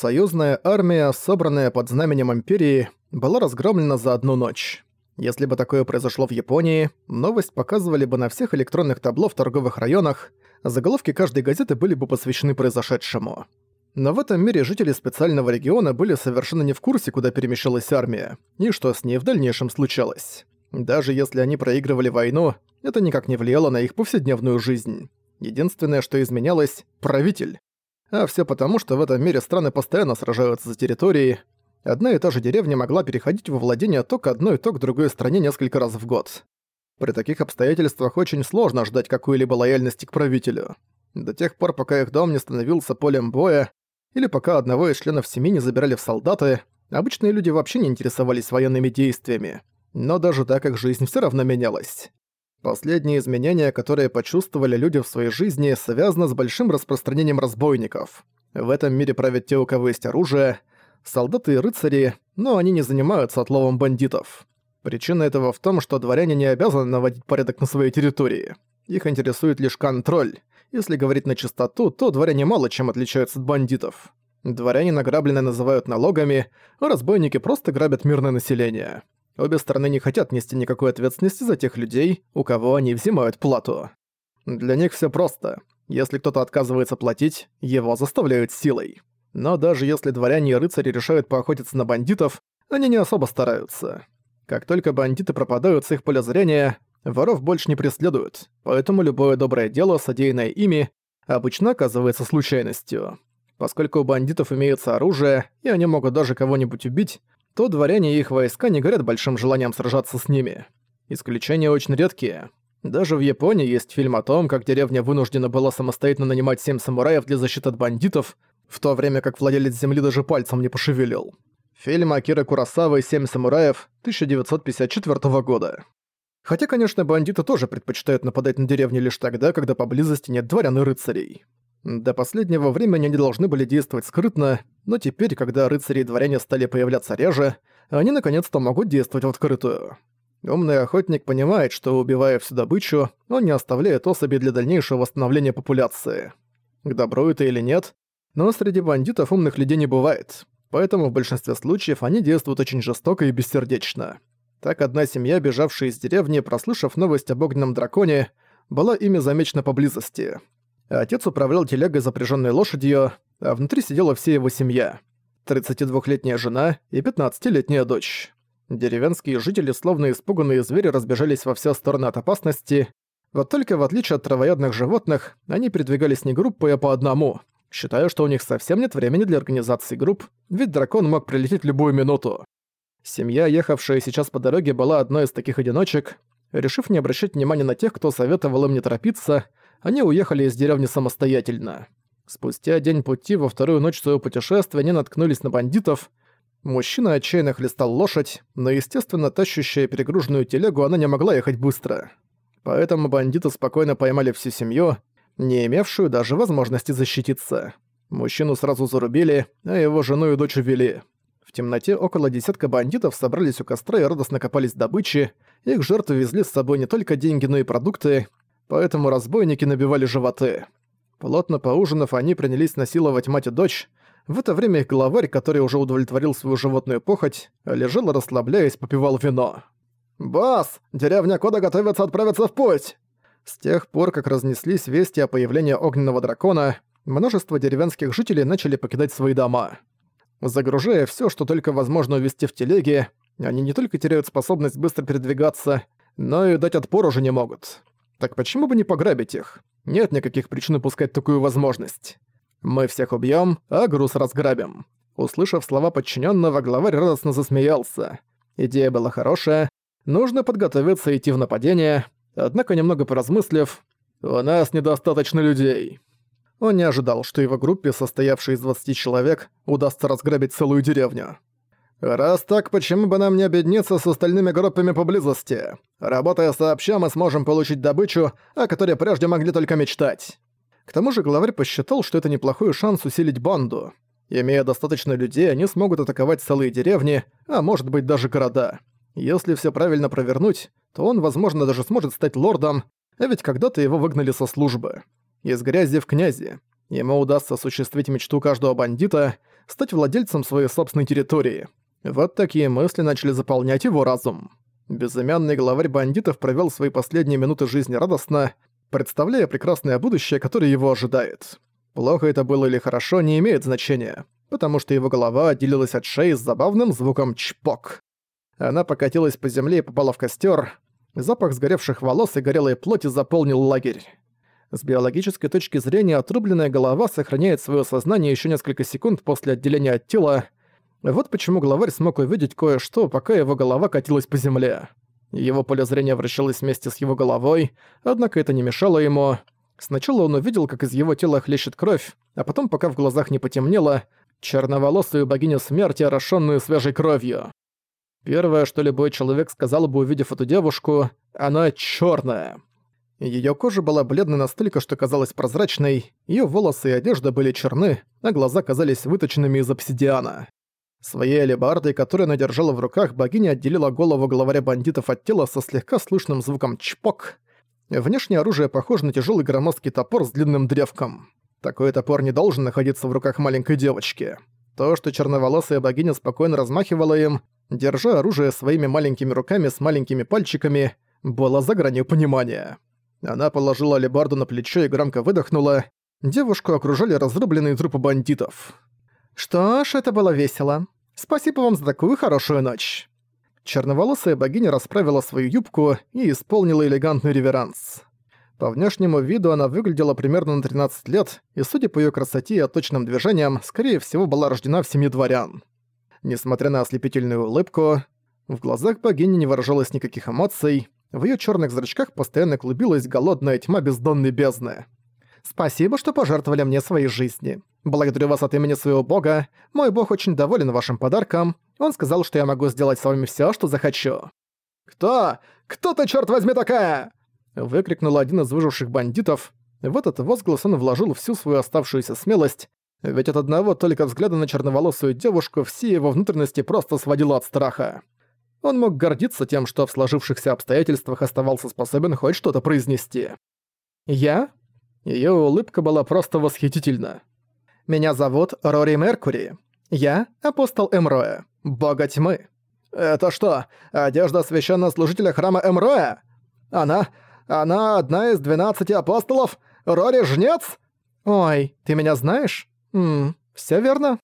Союзная армия, собранная под знаменем Империи, была разгромлена за одну ночь. Если бы такое произошло в Японии, новость показывали бы на всех электронных табло в торговых районах, заголовки каждой газеты были бы посвящены произошедшему. Но в этом мире жители специального региона были совершенно не в курсе, куда перемещалась армия, и что с ней в дальнейшем случалось. Даже если они проигрывали войну, это никак не влияло на их повседневную жизнь. Единственное, что изменялось – правитель. А все потому, что в этом мире страны постоянно сражаются за территории. Одна и та же деревня могла переходить во владение то к одной, то к другой стране несколько раз в год. При таких обстоятельствах очень сложно ждать какой-либо лояльности к правителю. До тех пор, пока их дом не становился полем боя, или пока одного из членов семьи не забирали в солдаты, обычные люди вообще не интересовались военными действиями. Но даже так их жизнь все равно менялась. Последние изменения, которые почувствовали люди в своей жизни, связаны с большим распространением разбойников. В этом мире правят те, у кого есть оружие, солдаты и рыцари, но они не занимаются отловом бандитов. Причина этого в том, что дворяне не обязаны наводить порядок на своей территории. Их интересует лишь контроль. Если говорить на чистоту, то дворяне мало чем отличаются от бандитов. Дворяне награбленные называют налогами, а разбойники просто грабят мирное население. Обе стороны не хотят нести никакой ответственности за тех людей, у кого они взимают плату. Для них все просто. Если кто-то отказывается платить, его заставляют силой. Но даже если дворяне и рыцари решают поохотиться на бандитов, они не особо стараются. Как только бандиты пропадают с их поля зрения, воров больше не преследуют, поэтому любое доброе дело, содеянное ими, обычно оказывается случайностью. Поскольку у бандитов имеется оружие, и они могут даже кого-нибудь убить, то дворяне и их войска не горят большим желанием сражаться с ними. Исключения очень редкие. Даже в Японии есть фильм о том, как деревня вынуждена была самостоятельно нанимать семь самураев для защиты от бандитов, в то время как владелец земли даже пальцем не пошевелил. Фильм Акира Курасавы «Семь самураев» 1954 года. Хотя, конечно, бандиты тоже предпочитают нападать на деревни лишь тогда, когда поблизости нет дворян и рыцарей. До последнего времени они должны были действовать скрытно, но теперь, когда рыцари и дворяне стали появляться реже, они наконец-то могут действовать в открытую. Умный охотник понимает, что, убивая всю добычу, он не оставляет особи для дальнейшего восстановления популяции. К добру это или нет, но среди бандитов умных людей не бывает, поэтому в большинстве случаев они действуют очень жестоко и бессердечно. Так одна семья, бежавшая из деревни, прослышав новость об огненном драконе, была ими замечена поблизости. Отец управлял телегой, запряженной лошадью, а внутри сидела вся его семья. 32-летняя жена и 15-летняя дочь. Деревенские жители, словно испуганные звери, разбежались во все стороны от опасности. Вот только в отличие от травоядных животных, они передвигались не группой, а по одному. Считая, что у них совсем нет времени для организации групп, ведь дракон мог прилететь любую минуту. Семья, ехавшая сейчас по дороге, была одной из таких одиночек. Решив не обращать внимания на тех, кто советовал им не торопиться, они уехали из деревни самостоятельно. Спустя день пути во вторую ночь своего путешествия они наткнулись на бандитов. Мужчина отчаянно хлестал лошадь, но, естественно, тащущая перегруженную телегу, она не могла ехать быстро. Поэтому бандиты спокойно поймали всю семью, не имевшую даже возможности защититься. Мужчину сразу зарубили, а его жену и дочь увели. В темноте около десятка бандитов собрались у костра и радостно копались добычи. Их жертвы везли с собой не только деньги, но и продукты, поэтому разбойники набивали животы. Плотно поужинав, они принялись насиловать мать и дочь. В это время их главарь, который уже удовлетворил свою животную похоть, лежал расслабляясь, попивал вино. «Босс! Деревня Кода готовится отправиться в путь!» С тех пор, как разнеслись вести о появлении огненного дракона, множество деревенских жителей начали покидать свои дома. Загружая все, что только возможно увезти в телеге, они не только теряют способность быстро передвигаться, но и дать отпор уже не могут. Так почему бы не пограбить их? Нет никаких причин упускать такую возможность. Мы всех убьем, а груз разграбим. Услышав слова подчиненного, главарь радостно засмеялся. Идея была хорошая. Нужно подготовиться идти в нападение. Однако, немного поразмыслив, «У нас недостаточно людей». Он не ожидал, что его группе, состоявшей из 20 человек, удастся разграбить целую деревню. «Раз так, почему бы нам не объединиться с остальными группами поблизости? Работая сообща, мы сможем получить добычу, о которой прежде могли только мечтать». К тому же главарь посчитал, что это неплохой шанс усилить банду. Имея достаточно людей, они смогут атаковать целые деревни, а может быть даже города. Если все правильно провернуть, то он, возможно, даже сможет стать лордом, а ведь когда-то его выгнали со службы. Из грязи в князи. Ему удастся осуществить мечту каждого бандита — стать владельцем своей собственной территории. Вот такие мысли начали заполнять его разум. Безымянный главарь бандитов провел свои последние минуты жизни радостно, представляя прекрасное будущее, которое его ожидает. Плохо это было или хорошо, не имеет значения, потому что его голова отделилась от шеи с забавным звуком «чпок». Она покатилась по земле и попала в костер. Запах сгоревших волос и горелой плоти заполнил лагерь. С биологической точки зрения отрубленная голова сохраняет свое сознание еще несколько секунд после отделения от тела. Вот почему главарь смог увидеть кое-что, пока его голова катилась по земле. Его поле зрения вращалось вместе с его головой, однако это не мешало ему. Сначала он увидел, как из его тела хлещет кровь, а потом, пока в глазах не потемнело, черноволосую богиню смерти, орошенную свежей кровью. Первое, что любой человек сказал бы, увидев эту девушку, она черная. Её кожа была бледной настолько, что казалась прозрачной, её волосы и одежда были черны, а глаза казались выточенными из обсидиана. Своей алебардой, которую она держала в руках, богиня отделила голову главаря бандитов от тела со слегка слышным звуком «чпок». Внешнее оружие похоже на тяжелый громоздкий топор с длинным древком. Такой топор не должен находиться в руках маленькой девочки. То, что черноволосая богиня спокойно размахивала им, держа оружие своими маленькими руками с маленькими пальчиками, было за гранью понимания. Она положила алебарду на плечо и громко выдохнула. Девушку окружали разрубленные трупы бандитов. «Что ж, это было весело. Спасибо вам за такую хорошую ночь». Черноволосая богиня расправила свою юбку и исполнила элегантный реверанс. По внешнему виду она выглядела примерно на 13 лет, и судя по ее красоте и отточенным движениям, скорее всего, была рождена в семье дворян. Несмотря на ослепительную улыбку, в глазах богини не выражалось никаких эмоций, в её чёрных зрачках постоянно клубилась голодная тьма бездонной бездны. «Спасибо, что пожертвовали мне своей жизни. Благодарю вас от имени своего бога. Мой бог очень доволен вашим подарком. Он сказал, что я могу сделать с вами всё, что захочу». «Кто? Кто ты, чёрт возьми, такая?» Выкрикнул один из выживших бандитов. В этот возглас он вложил всю свою оставшуюся смелость, ведь от одного только взгляда на черноволосую девушку все его внутренности просто сводило от страха. Он мог гордиться тем, что в сложившихся обстоятельствах оставался способен хоть что-то произнести. «Я?» Её улыбка была просто восхитительна. «Меня зовут Рори Меркури. Я — апостол Эмроя, бога тьмы». «Это что, одежда священнослужителя храма Эмроя? Она... она одна из двенадцати апостолов? Рори Жнец?» «Ой, ты меня знаешь?» «Ммм, всё верно?»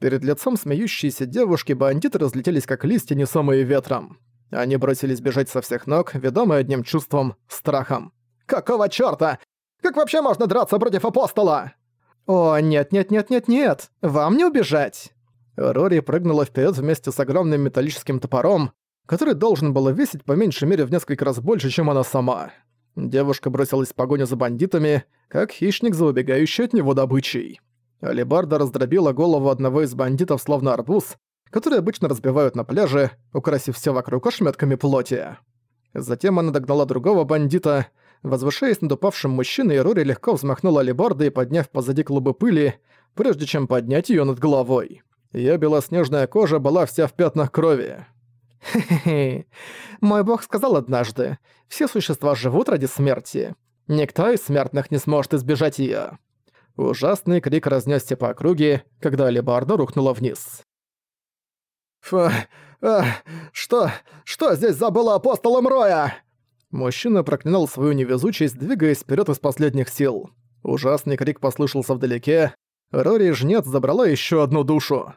Перед лицом смеющейся девушки бандиты разлетелись как листья, несомые ветром. Они бросились бежать со всех ног, ведомые одним чувством — страхом. «Какого чёрта? Как вообще можно драться против апостола?» «О, нет-нет-нет-нет-нет! Вам не убежать!» Рори прыгнула вперед вместе с огромным металлическим топором, который должен был весить по меньшей мере в несколько раз больше, чем она сама. Девушка бросилась в погоню за бандитами, как хищник за убегающей от него добычей. Алибарда раздробила голову одного из бандитов словно арбуз, который обычно разбивают на пляже, украсив все вокруг ошметками плоти. Затем она догнала другого бандита. Возвышаясь над упавшим мужчиной, Рори легко взмахнула алебардой, подняв позади клубы пыли, прежде чем поднять ее над головой. Её белоснежная кожа была вся в пятнах крови. «Хе-хе-хе. Мой бог сказал однажды, все существа живут ради смерти. Никто из смертных не сможет избежать её. Ужасный крик разнесся по округе, когда алебарда рухнула вниз. «Фу... А, что... что здесь забыла апостолом Роя?» Мужчина проклинал свою невезучесть, двигаясь вперед из последних сил. Ужасный крик послышался вдалеке. Рори Жнец забрала еще одну душу.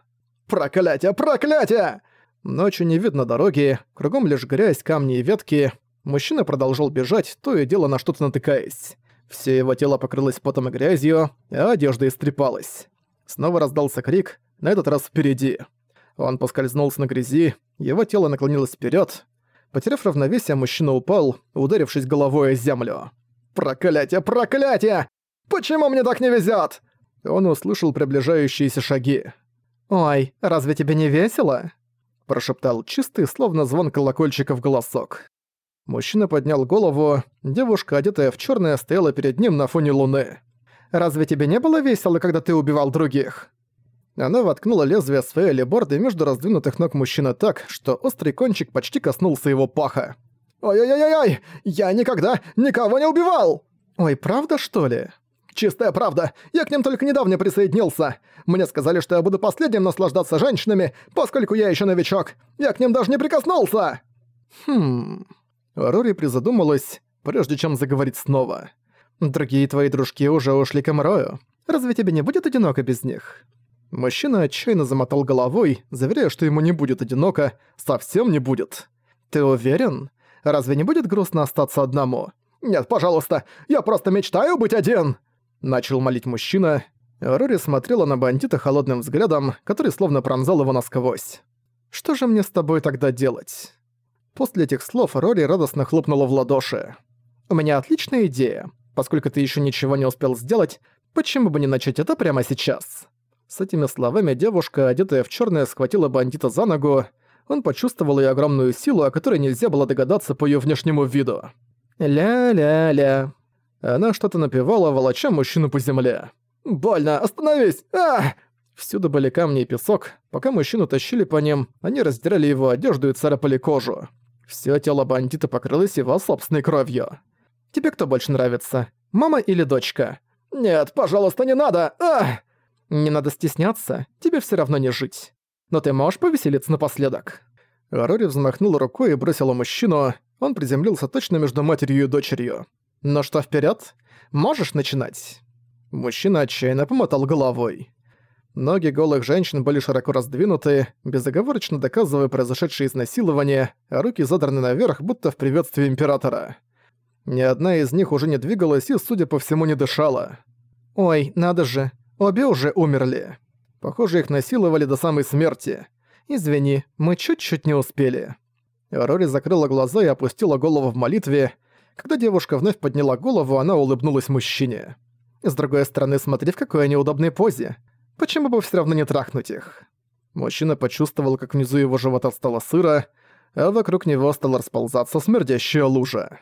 «Проклятие! Проклятие!» Ночью не видно дороги, кругом лишь грязь, камни и ветки. Мужчина продолжал бежать, то и дело на что-то натыкаясь. Все его тело покрылось потом и грязью, а одежда истрепалась. Снова раздался крик, на этот раз впереди. Он поскользнулся на грязи, его тело наклонилось вперед. Потеряв равновесие, мужчина упал, ударившись головой о землю. «Проклятие, проклятие! Почему мне так не везет? Он услышал приближающиеся шаги. «Ой, разве тебе не весело?» Прошептал чистый, словно звон колокольчика в голосок. Мужчина поднял голову, девушка, одетая в черное, стояла перед ним на фоне луны. «Разве тебе не было весело, когда ты убивал других?» Она воткнула лезвие своей алеборды между раздвинутых ног мужчины так, что острый кончик почти коснулся его паха. «Ой-ой-ой-ой! Я никогда никого не убивал!» «Ой, правда, что ли?» Чистая правда, я к ним только недавно присоединился. Мне сказали, что я буду последним наслаждаться женщинами, поскольку я еще новичок. Я к ним даже не прикоснулся!» «Хм...» Рори призадумалась, прежде чем заговорить снова. «Другие твои дружки уже ушли к Эмрою. Разве тебе не будет одиноко без них?» Мужчина отчаянно замотал головой, заверяя, что ему не будет одиноко, совсем не будет. «Ты уверен? Разве не будет грустно остаться одному?» «Нет, пожалуйста, я просто мечтаю быть один!» Начал молить мужчина. Рори смотрела на бандита холодным взглядом, который словно пронзал его насквозь. «Что же мне с тобой тогда делать?» После этих слов Рори радостно хлопнула в ладоши. «У меня отличная идея. Поскольку ты еще ничего не успел сделать, почему бы не начать это прямо сейчас?» С этими словами девушка, одетая в черное, схватила бандита за ногу. Он почувствовал ее огромную силу, о которой нельзя было догадаться по ее внешнему виду. «Ля-ля-ля». Она что-то напевала, волоча мужчину по земле. «Больно! Остановись! а Всюду были камни и песок. Пока мужчину тащили по ним, они раздирали его одежду и царапали кожу. Всё тело бандита покрылось его собственной кровью. «Тебе кто больше нравится? Мама или дочка?» «Нет, пожалуйста, не надо! а «Не надо стесняться, тебе всё равно не жить. Но ты можешь повеселиться напоследок?» Рори взмахнул рукой и бросила мужчину. Он приземлился точно между матерью и дочерью. «Ну что, вперёд? Можешь начинать?» Мужчина отчаянно помотал головой. Ноги голых женщин были широко раздвинуты, безоговорочно доказывая произошедшее изнасилование, а руки задраны наверх, будто в приветствии императора. Ни одна из них уже не двигалась и, судя по всему, не дышала. «Ой, надо же, обе уже умерли. Похоже, их насиловали до самой смерти. Извини, мы чуть-чуть не успели». Рори закрыла глаза и опустила голову в молитве. Когда девушка вновь подняла голову, она улыбнулась мужчине. С другой стороны, смотри, в какой они удобной позе. Почему бы все равно не трахнуть их? Мужчина почувствовал, как внизу его живота стало сыро, а вокруг него стала расползаться смердящая лужа.